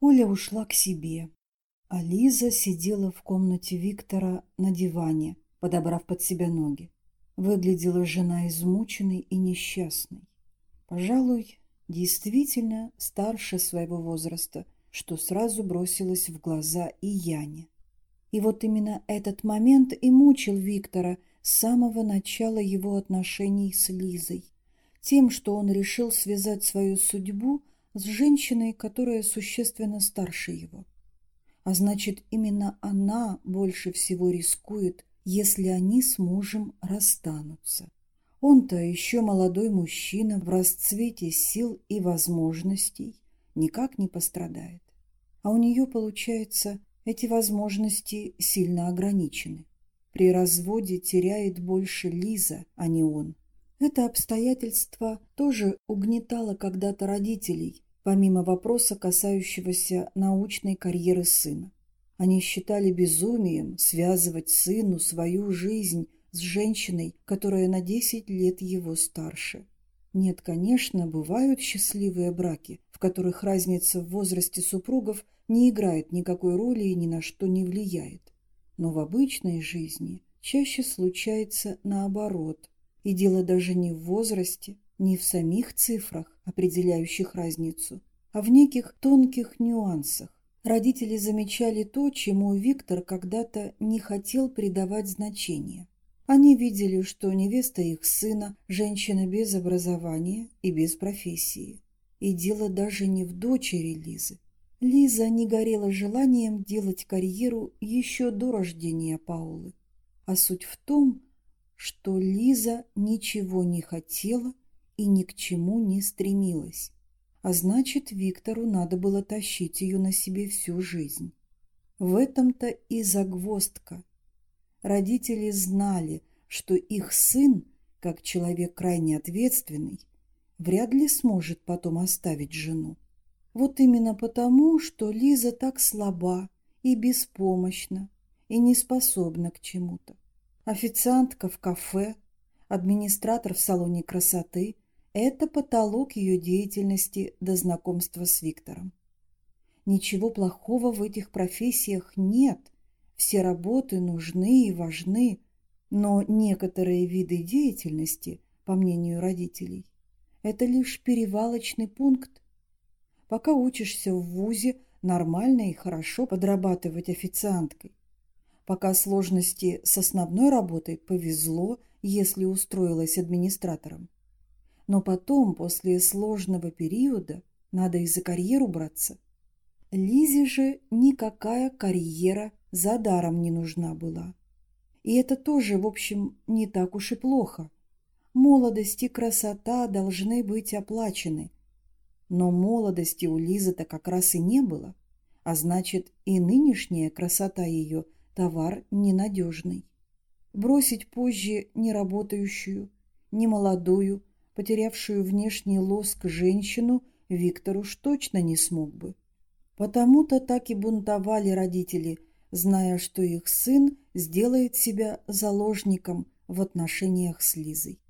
Оля ушла к себе, а Лиза сидела в комнате Виктора на диване, подобрав под себя ноги. Выглядела жена измученной и несчастной. Пожалуй, действительно старше своего возраста, что сразу бросилось в глаза и Яне. И вот именно этот момент и мучил Виктора с самого начала его отношений с Лизой. Тем, что он решил связать свою судьбу с женщиной, которая существенно старше его. А значит, именно она больше всего рискует, если они с мужем расстанутся. Он-то еще молодой мужчина в расцвете сил и возможностей, никак не пострадает. А у нее, получается, эти возможности сильно ограничены. При разводе теряет больше Лиза, а не он. Это обстоятельство тоже угнетало когда-то родителей, помимо вопроса, касающегося научной карьеры сына. Они считали безумием связывать сыну свою жизнь с женщиной, которая на 10 лет его старше. Нет, конечно, бывают счастливые браки, в которых разница в возрасте супругов не играет никакой роли и ни на что не влияет. Но в обычной жизни чаще случается наоборот. И дело даже не в возрасте, не в самих цифрах, определяющих разницу, а в неких тонких нюансах. Родители замечали то, чему Виктор когда-то не хотел придавать значения. Они видели, что невеста их сына – женщина без образования и без профессии. И дело даже не в дочери Лизы. Лиза не горела желанием делать карьеру еще до рождения Паулы. А суть в том, что Лиза ничего не хотела и ни к чему не стремилась. А значит, Виктору надо было тащить ее на себе всю жизнь. В этом-то и загвоздка – Родители знали, что их сын, как человек крайне ответственный, вряд ли сможет потом оставить жену. Вот именно потому, что Лиза так слаба и беспомощна, и не способна к чему-то. Официантка в кафе, администратор в салоне красоты – это потолок ее деятельности до знакомства с Виктором. Ничего плохого в этих профессиях нет – все работы нужны и важны, но некоторые виды деятельности, по мнению родителей, это лишь перевалочный пункт. Пока учишься в ВУЗе, нормально и хорошо подрабатывать официанткой. Пока сложности с основной работой повезло, если устроилась администратором. Но потом, после сложного периода, надо и за карьеру браться. Лизе же никакая карьера за даром не нужна была. И это тоже, в общем, не так уж и плохо. Молодость и красота должны быть оплачены. Но молодости у Лизы-то как раз и не было, а значит и нынешняя красота ее – товар ненадежный. Бросить позже неработающую, немолодую, потерявшую внешний лоск женщину Виктор уж точно не смог бы. Потому-то так и бунтовали родители, зная, что их сын сделает себя заложником в отношениях с Лизой.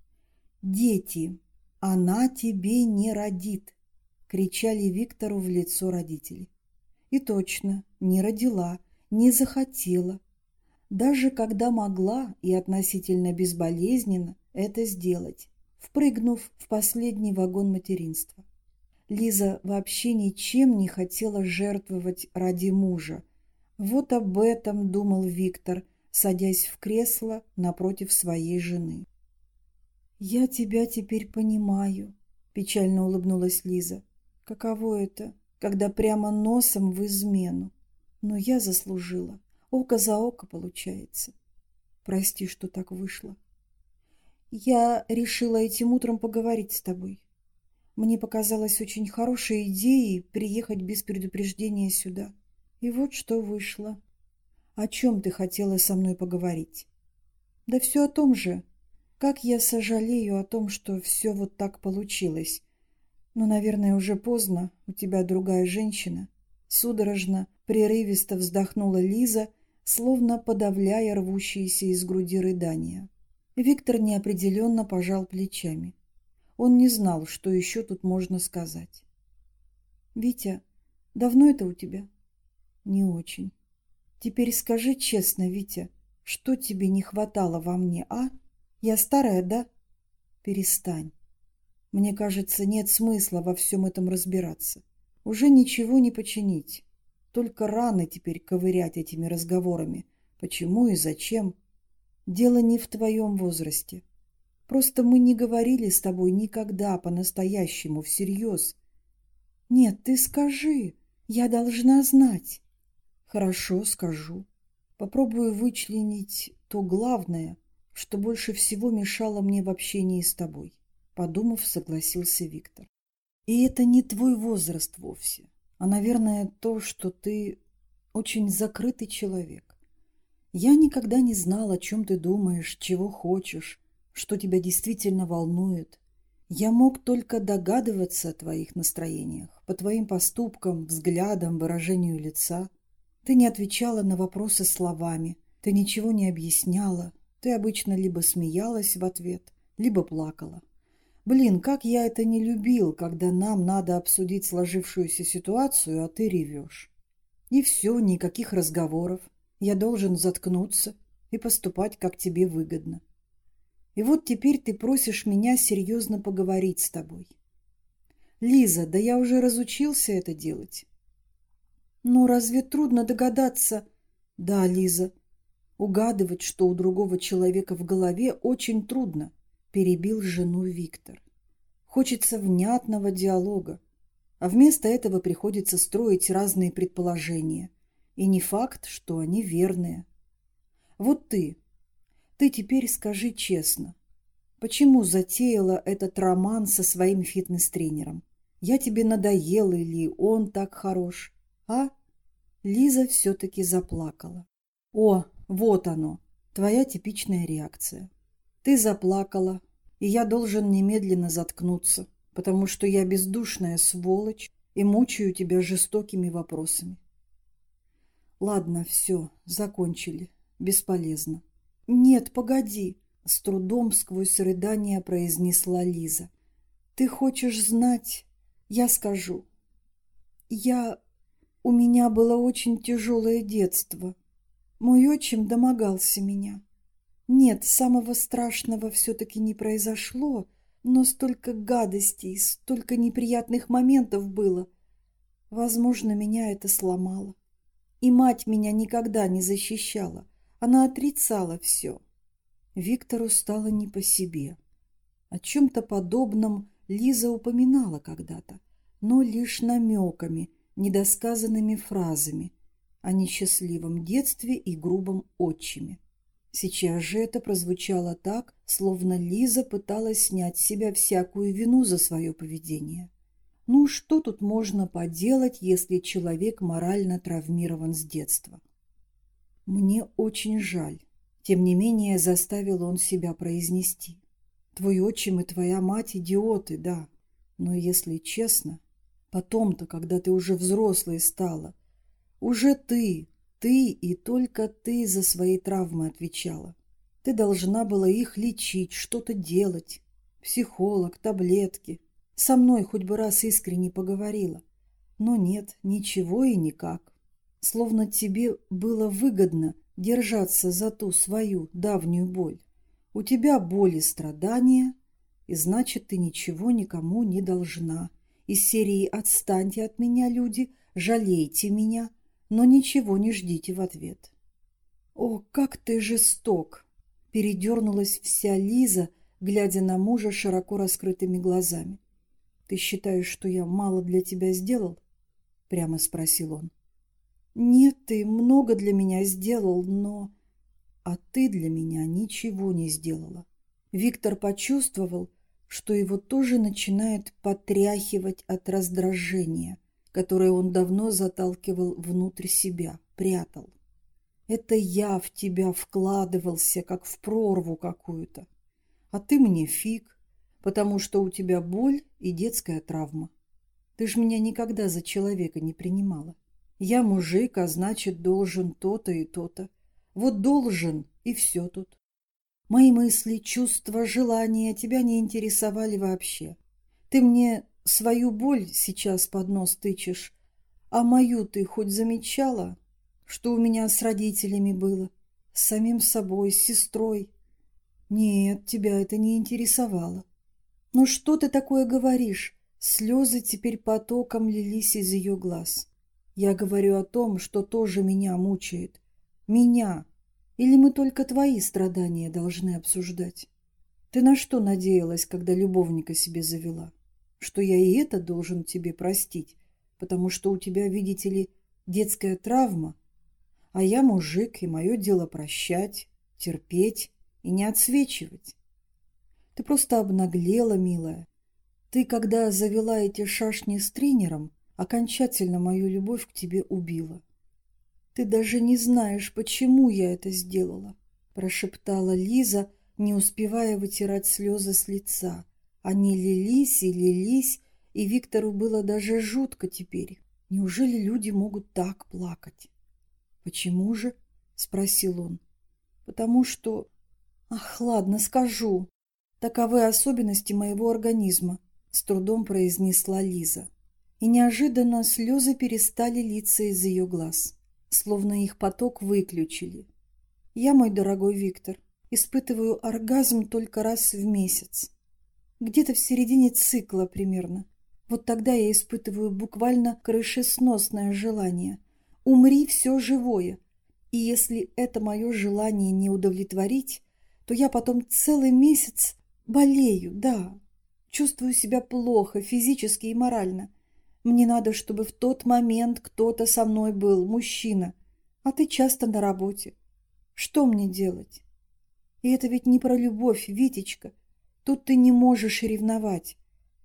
«Дети, она тебе не родит!» — кричали Виктору в лицо родители. И точно, не родила, не захотела. Даже когда могла и относительно безболезненно это сделать, впрыгнув в последний вагон материнства. Лиза вообще ничем не хотела жертвовать ради мужа, вот об этом думал Виктор, садясь в кресло напротив своей жены. «Я тебя теперь понимаю», – печально улыбнулась Лиза. «Каково это, когда прямо носом в измену? Но я заслужила. Око за око получается. Прости, что так вышло. Я решила этим утром поговорить с тобой. Мне показалось очень хорошей идеей приехать без предупреждения сюда. И вот что вышло. О чем ты хотела со мной поговорить? Да все о том же. Как я сожалею о том, что все вот так получилось. Но, наверное, уже поздно. У тебя другая женщина. Судорожно, прерывисто вздохнула Лиза, словно подавляя рвущиеся из груди рыдания. Виктор неопределенно пожал плечами. Он не знал, что еще тут можно сказать. «Витя, Давно это у тебя? Не очень. Теперь скажи честно, Витя, что тебе не хватало во мне, а? Я старая, да? Перестань. Мне кажется, нет смысла во всем этом разбираться. Уже ничего не починить. Только рано теперь ковырять этими разговорами. Почему и зачем? Дело не в твоем возрасте. Просто мы не говорили с тобой никогда по-настоящему, всерьез. Нет, ты скажи. Я должна знать. Хорошо, скажу. Попробую вычленить то главное, что больше всего мешало мне в общении с тобой. Подумав, согласился Виктор. И это не твой возраст вовсе, а, наверное, то, что ты очень закрытый человек. Я никогда не знал, о чем ты думаешь, чего хочешь, что тебя действительно волнует. Я мог только догадываться о твоих настроениях, по твоим поступкам, взглядам, выражению лица. Ты не отвечала на вопросы словами, ты ничего не объясняла, ты обычно либо смеялась в ответ, либо плакала. Блин, как я это не любил, когда нам надо обсудить сложившуюся ситуацию, а ты ревешь. И все, никаких разговоров. Я должен заткнуться и поступать, как тебе выгодно. И вот теперь ты просишь меня серьезно поговорить с тобой. Лиза, да я уже разучился это делать. Ну, разве трудно догадаться? Да, Лиза, угадывать, что у другого человека в голове, очень трудно, перебил жену Виктор. Хочется внятного диалога, а вместо этого приходится строить разные предположения. И не факт, что они верные. Вот ты, ты теперь скажи честно, почему затеяла этот роман со своим фитнес-тренером? Я тебе надоела или он так хорош? А? Лиза все-таки заплакала. О, вот оно, твоя типичная реакция. Ты заплакала, и я должен немедленно заткнуться, потому что я бездушная сволочь и мучаю тебя жестокими вопросами. Ладно, все, закончили. Бесполезно. Нет, погоди, с трудом сквозь рыдания произнесла Лиза. Ты хочешь знать? Я скажу. Я... У меня было очень тяжелое детство. Мой отчим домогался меня. Нет, самого страшного все-таки не произошло, но столько гадостей, столько неприятных моментов было. Возможно, меня это сломало. И мать меня никогда не защищала. Она отрицала все. Виктору стало не по себе. О чем-то подобном Лиза упоминала когда-то, но лишь намеками, недосказанными фразами о несчастливом детстве и грубом отчиме. Сейчас же это прозвучало так, словно Лиза пыталась снять с себя всякую вину за свое поведение. Ну, что тут можно поделать, если человек морально травмирован с детства? Мне очень жаль. Тем не менее, заставил он себя произнести. Твой отчим и твоя мать идиоты, да. Но если честно, потом-то, когда ты уже взрослой стала, уже ты, ты и только ты за свои травмы отвечала. Ты должна была их лечить, что-то делать. Психолог, таблетки. Со мной хоть бы раз искренне поговорила. Но нет, ничего и никак. Словно тебе было выгодно держаться за ту свою давнюю боль. У тебя боль и страдания, и значит, ты ничего никому не должна. Из серии «Отстаньте от меня, люди», «Жалейте меня», но ничего не ждите в ответ. «О, как ты жесток!» – передернулась вся Лиза, глядя на мужа широко раскрытыми глазами. «Ты считаешь, что я мало для тебя сделал?» – прямо спросил он. «Нет, ты много для меня сделал, но...» «А ты для меня ничего не сделала». Виктор почувствовал, что его тоже начинает потряхивать от раздражения – которое он давно заталкивал внутрь себя, прятал. Это я в тебя вкладывался, как в прорву какую-то. А ты мне фиг, потому что у тебя боль и детская травма. Ты ж меня никогда за человека не принимала. Я мужик, а значит, должен то-то и то-то. Вот должен, и все тут. Мои мысли, чувства, желания тебя не интересовали вообще. Ты мне свою боль сейчас под нос тычешь, А мою ты хоть замечала? Что у меня с родителями было? С самим собой, с сестрой? Нет, тебя это не интересовало. Ну что ты такое говоришь? Слезы теперь потоком лились из ее глаз. Я говорю о том, что тоже меня мучает. Меня. Или мы только твои страдания должны обсуждать? Ты на что надеялась, когда любовника себе завела? Что я и это должен тебе простить, потому что у тебя, видите ли, детская травма, а я мужик, и мое дело прощать, терпеть и не отсвечивать. Ты просто обнаглела, милая. Ты, когда завела эти шашни с тренером, окончательно мою любовь к тебе убила. Ты даже не знаешь, почему я это сделала, прошептала Лиза, не успевая вытирать слезы с лица. Они лились и лились, и Виктору было даже жутко теперь. Неужели люди могут так плакать? «Почему же?» — спросил он. «Потому что...» «Ах, ладно, скажу. Таковы особенности моего организма», — с трудом произнесла Лиза. И неожиданно слезы перестали литься из ее глаз, словно их поток выключили. «Я, мой дорогой Виктор, испытываю оргазм только раз в месяц. Где-то в середине цикла примерно. Вот тогда я испытываю буквально крышесносное желание. Умри все живое. И если это мое желание не удовлетворить, то я потом целый месяц болею, да. Чувствую себя плохо, физически и морально. Мне надо, чтобы в тот момент кто-то со мной был, мужчина. А ты часто на работе. Что мне делать? И это ведь не про любовь, Витечка. Тут ты не можешь ревновать.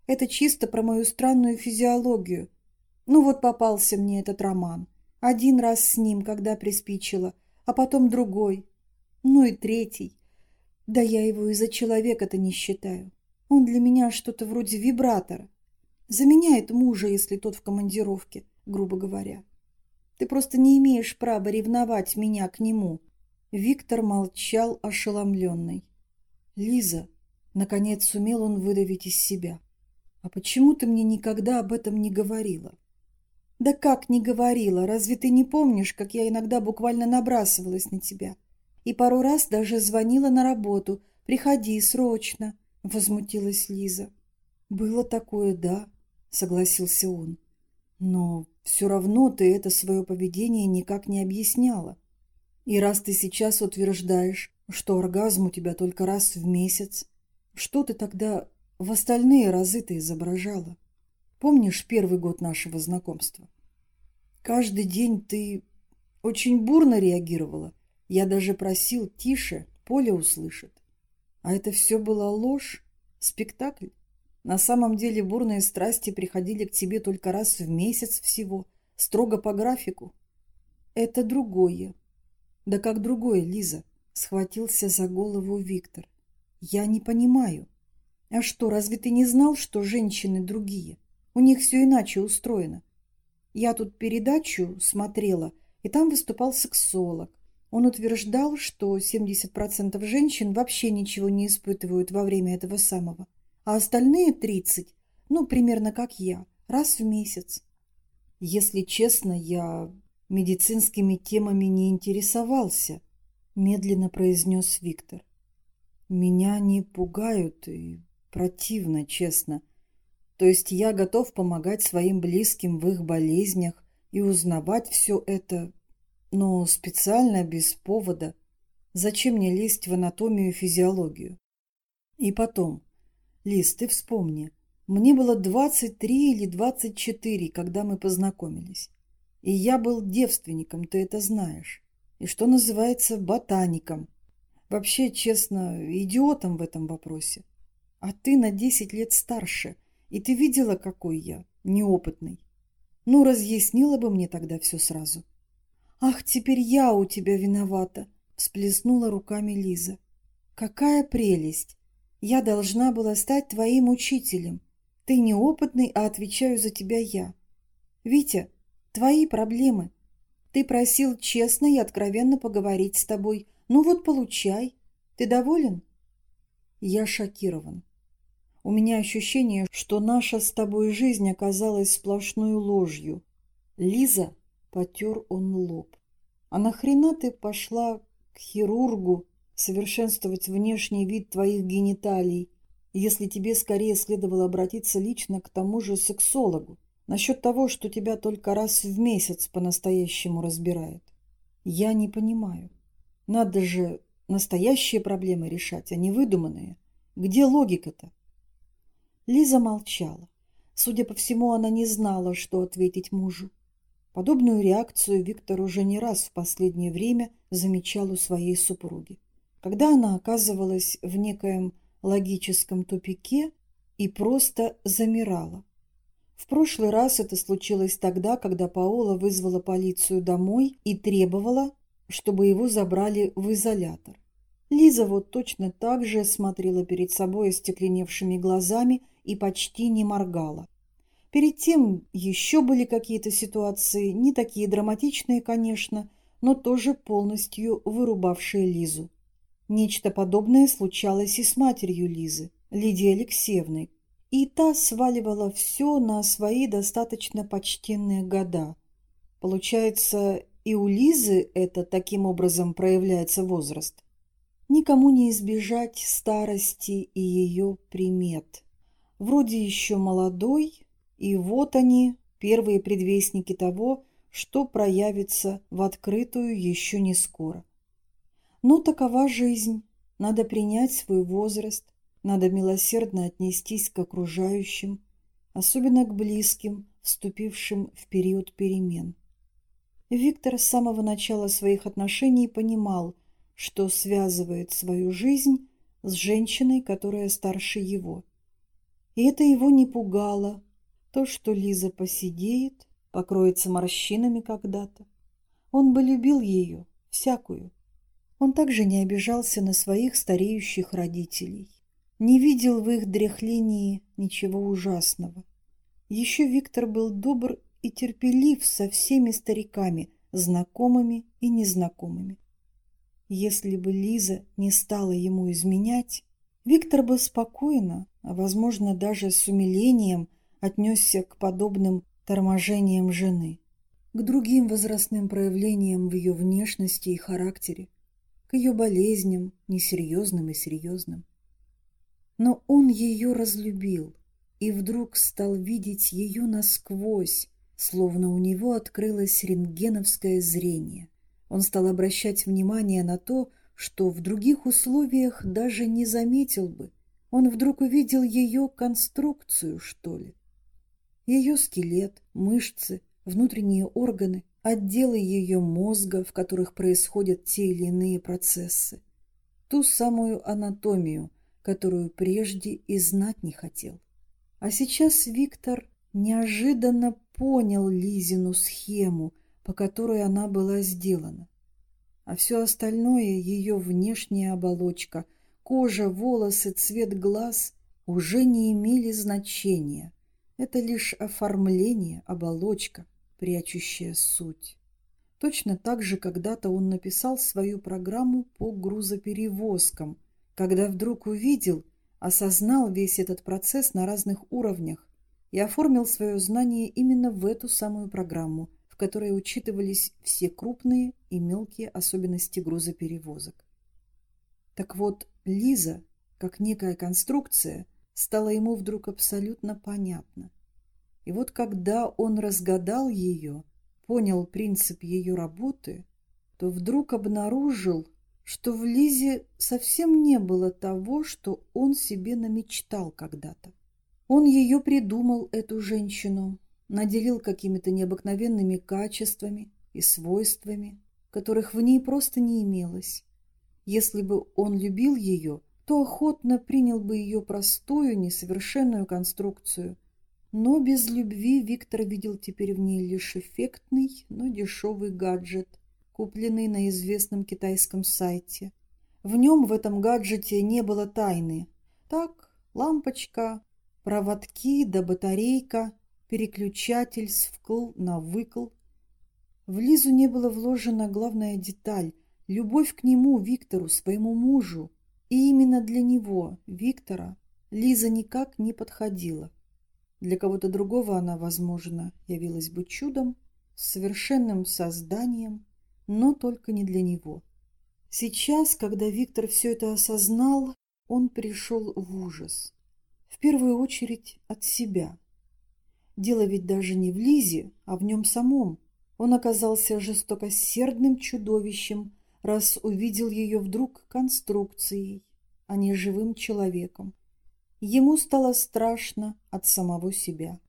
Это чисто про мою странную физиологию. Ну вот попался мне этот роман. Один раз с ним, когда приспичило, а потом другой. Ну и третий. Да я его и за человека-то не считаю. Он для меня что-то вроде вибратора. Заменяет мужа, если тот в командировке, грубо говоря. Ты просто не имеешь права ревновать меня к нему. Виктор молчал ошеломленный. «Лиза», — наконец сумел он выдавить из себя, — «а почему ты мне никогда об этом не говорила?» «Да как не говорила? Разве ты не помнишь, как я иногда буквально набрасывалась на тебя? И пару раз даже звонила на работу. Приходи срочно!» — возмутилась Лиза. «Было такое, да», — согласился он. «Но все равно ты это свое поведение никак не объясняла. И раз ты сейчас утверждаешь, что оргазм у тебя только раз в месяц, что ты тогда в остальные разы ты изображала? Помнишь первый год нашего знакомства? Каждый день ты очень бурно реагировала. Я даже просил тише, Поля услышит. А это все была ложь, спектакль. На самом деле бурные страсти приходили к тебе только раз в месяц всего, строго по графику. Это другое. Да как другое, Лиза? Схватился за голову Виктор. Я не понимаю. А что, разве ты не знал, что женщины другие? У них все иначе устроено. Я тут передачу смотрела, и там выступал сексолог. Он утверждал, что 70% женщин вообще ничего не испытывают во время этого самого, а остальные 30%, ну, примерно как я, раз в месяц. Если честно, я медицинскими темами не интересовался, медленно произнес Виктор. Меня не пугают и противно, честно. То есть я готов помогать своим близким в их болезнях и узнавать все это, но специально, без повода. Зачем мне лезть в анатомию и физиологию? И потом, Лиз, ты вспомни, мне было 23 или 24, когда мы познакомились. И я был девственником, ты это знаешь. И что называется ботаником. Вообще, честно, идиотом в этом вопросе. А ты на десять лет старше, и ты видела, какой я, неопытный. Ну, разъяснила бы мне тогда все сразу. Ах, теперь я у тебя виновата, всплеснула руками Лиза. Какая прелесть! Я должна была стать твоим учителем. Ты неопытный, а отвечаю за тебя я. Витя, Твои проблемы. Ты просил честно и откровенно поговорить с тобой. Ну вот, получай. Ты доволен? Я шокирован. У меня ощущение, что наша с тобой жизнь оказалась сплошной ложью. Лиза потер он лоб. А нахрена ты пошла к хирургу совершенствовать внешний вид твоих гениталий, если тебе скорее следовало обратиться лично к тому же сексологу, насчет того, что тебя только раз в месяц по-настоящему разбирает? Я не понимаю. Надо же настоящие проблемы решать, а не выдуманные. Где логика-то? Лиза молчала. Судя по всему, она не знала, что ответить мужу. Подобную реакцию Виктор уже не раз в последнее время замечал у своей супруги. Когда она оказывалась в некоем логическом тупике и просто замирала. В прошлый раз это случилось тогда, когда Паола вызвала полицию домой и требовала, чтобы его забрали в изолятор. Лиза вот точно так же смотрела перед собой остекленевшими глазами и почти не моргала. Перед тем еще были какие-то ситуации, не такие драматичные, конечно, но тоже полностью вырубавшие Лизу. Нечто подобное случалось и с матерью Лизы, Лидией Алексеевной, и та сваливала все на свои достаточно почтенные года. Получается, и у Лизы это таким образом проявляется возраст. Никому не избежать старости и ее примет. Вроде еще молодой, и вот они, первые предвестники того, что проявится в открытую еще не скоро. Но такова жизнь. Надо принять свой возраст, надо милосердно отнестись к окружающим, особенно к близким, вступившим в период перемен. Виктор с самого начала своих отношений понимал, что связывает свою жизнь с женщиной, которая старше его. И это его не пугало, то, что Лиза посидеет, покроется морщинами когда-то. Он бы любил ее, всякую. Он также не обижался на своих стареющих родителей. Не видел в их дряхлении ничего ужасного. Еще Виктор был добр и терпелив со всеми стариками, знакомыми и незнакомыми. Если бы Лиза не стала ему изменять, Виктор бы спокойно, а, возможно, даже с умилением – отнесся к подобным торможениям жены, к другим возрастным проявлениям в ее внешности и характере, к ее болезням, несерьезным и серьезным. Но он ее разлюбил и вдруг стал видеть ее насквозь, словно у него открылось рентгеновское зрение. Он стал обращать внимание на то, что в других условиях даже не заметил бы. Он вдруг увидел ее конструкцию, что ли. Ее скелет, мышцы, внутренние органы, отделы ее мозга, в которых происходят те или иные процессы. Ту самую анатомию, которую прежде и знать не хотел. А сейчас Виктор неожиданно понял Лизину схему, по которой она была сделана. А все остальное, ее внешняя оболочка, кожа, волосы, цвет глаз уже не имели значения – это лишь оформление, оболочка, прячущая суть. Точно так же когда-то он написал свою программу по грузоперевозкам, когда вдруг увидел, осознал весь этот процесс на разных уровнях и оформил свое знание именно в эту самую программу, в которой учитывались все крупные и мелкие особенности грузоперевозок. Так вот, Лиза, как некая конструкция, стало ему вдруг абсолютно понятно. И вот когда он разгадал ее, понял принцип ее работы, то вдруг обнаружил, что в Лизе совсем не было того, что он себе намечтал когда-то. Он ее придумал, эту женщину, наделил какими-то необыкновенными качествами и свойствами, которых в ней просто не имелось. Если бы он любил ее, то охотно принял бы ее простую, несовершенную конструкцию. Но без любви Виктор видел теперь в ней лишь эффектный, но дешевый гаджет, купленный на известном китайском сайте. В нем, в этом гаджете, не было тайны. Так, лампочка, проводки да батарейка, переключатель с вкл на выкл. В Лизу не было вложена главная деталь – любовь к нему, Виктору, своему мужу. И именно для него, Виктора, Лиза никак не подходила. Для кого-то другого она, возможно, явилась бы чудом, совершенным созданием, но только не для него. Сейчас, когда Виктор все это осознал, он пришел в ужас. В первую очередь от себя. Дело ведь даже не в Лизе, а в нем самом. Он оказался жестокосердным чудовищем, раз увидел ее вдруг конструкцией, а не живым человеком. Ему стало страшно от самого себя.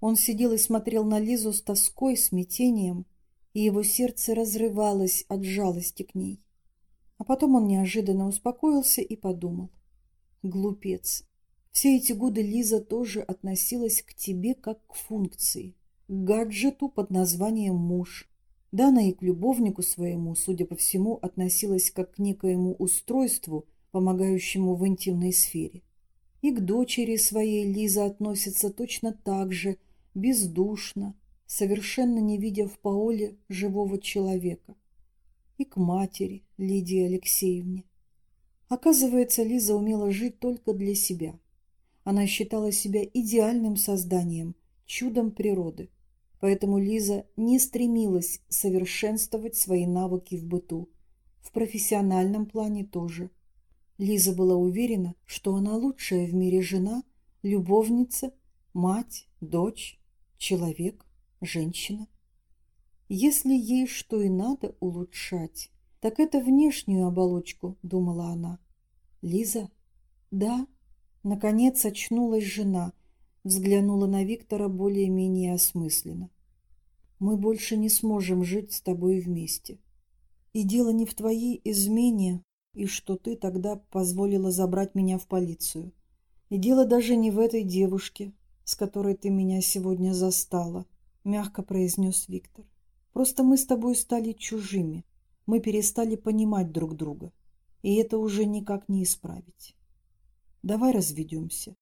Он сидел и смотрел на Лизу с тоской, смятением, и его сердце разрывалось от жалости к ней. А потом он неожиданно успокоился и подумал. Глупец. Все эти годы Лиза тоже относилась к тебе как к функции, к гаджету под названием «муж». Да, она и к любовнику своему, судя по всему, относилась как к некоему устройству, помогающему в интимной сфере. И к дочери своей Лиза относится точно так же, бездушно, совершенно не видя в Паоле живого человека. И к матери Лидии Алексеевне. Оказывается, Лиза умела жить только для себя. Она считала себя идеальным созданием, чудом природы. Поэтому Лиза не стремилась совершенствовать свои навыки в быту. В профессиональном плане тоже. Лиза была уверена, что она лучшая в мире жена, любовница, мать, дочь, человек, женщина. Если ей что и надо улучшать, так это внешнюю оболочку, думала она. Лиза? Да. Наконец очнулась жена, взглянула на Виктора более-менее осмысленно. Мы больше не сможем жить с тобой вместе. И дело не в твоей измене, и что ты тогда позволила забрать меня в полицию. И дело даже не в этой девушке, с которой ты меня сегодня застала, мягко произнес Виктор. Просто мы с тобой стали чужими. Мы перестали понимать друг друга. И это уже никак не исправить. Давай разведемся.